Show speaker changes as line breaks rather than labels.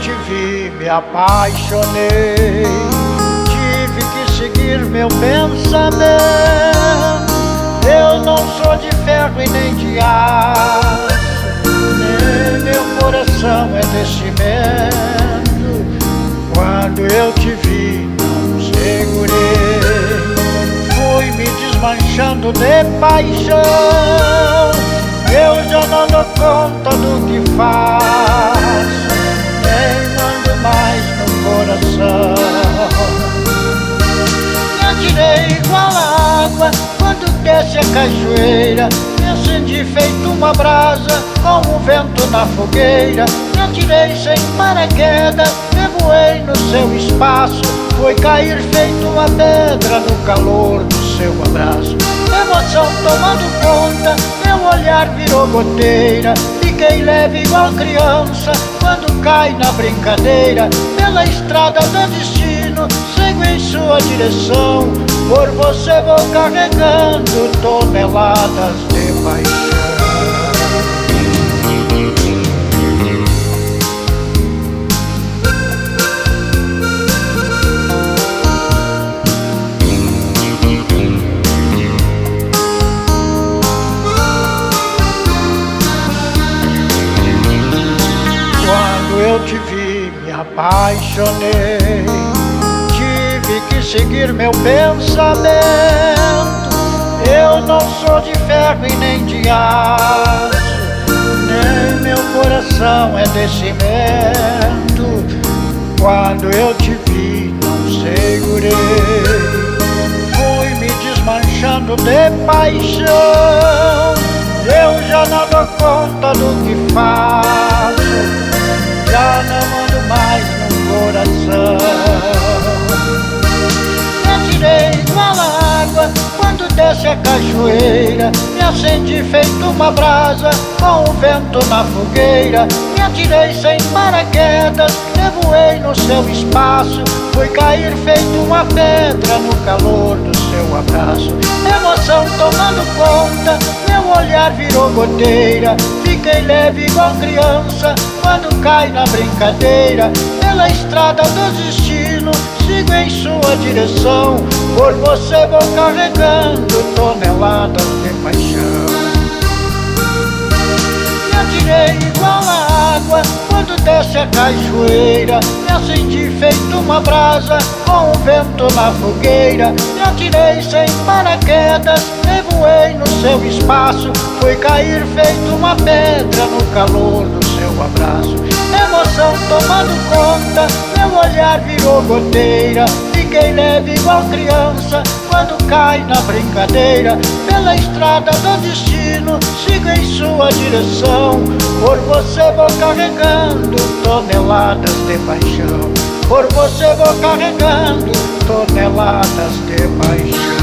Te vi, me apaixonei. Tive que seguir meu pensamento. Eu não sou de ferro e nem de aço, cimento. Quando eu te vi, não segurei. Fui me desmanchando de paixão. Eu já não dou conta do que faço, nem mando mais no coração. Me atirei igual água quando desce a cachoeira. Me acendi feito uma brasa com o vento na fogueira. Me atirei sem paraquedas, me voei no seu espaço. Foi cair feito uma pedra no calor do seu abraço. Emoção tomando conta, meu olhar virou goteira. Fiquei leve igual criança quando cai na brincadeira. Pela estrada do destino, sigo em sua direção. Por você vou carregando toneladas de apaixonei. Tive que seguir meu pensamento. Eu não sou de ferro e nem de aço, nem meu coração é de cimento. Quando eu te vi, não segurei. Fui me desmanchando de paixão. Eu já não dou conta do que faço a cachoeira. Me acendi feito uma brasa com o vento na fogueira. Me atirei sem paraquedas, me voei no seu espaço. Fui cair feito uma pedra no calor do seu abraço. Emoção tomando conta, meu olhar virou goteira. Fiquei leve igual criança quando cai na brincadeira. Pela estrada do destino, sigo em sua direção. Por você vou carregando toneladas de paixão. Me atirei igual a água quando desce a cachoeira. Me acendi feito uma brasa com o vento na fogueira. Me atirei sem paraquedas, me voei no seu espaço. Fui cair feito uma pedra no calor do seu abraço. Emoção tomando conta, meu olhar virou goteira. Fiquei leve igual criança quando cai na brincadeira. Pela estrada do destino, sigo em sua direção. Por você vou carregando toneladas de paixão. Por você vou carregando toneladas de paixão.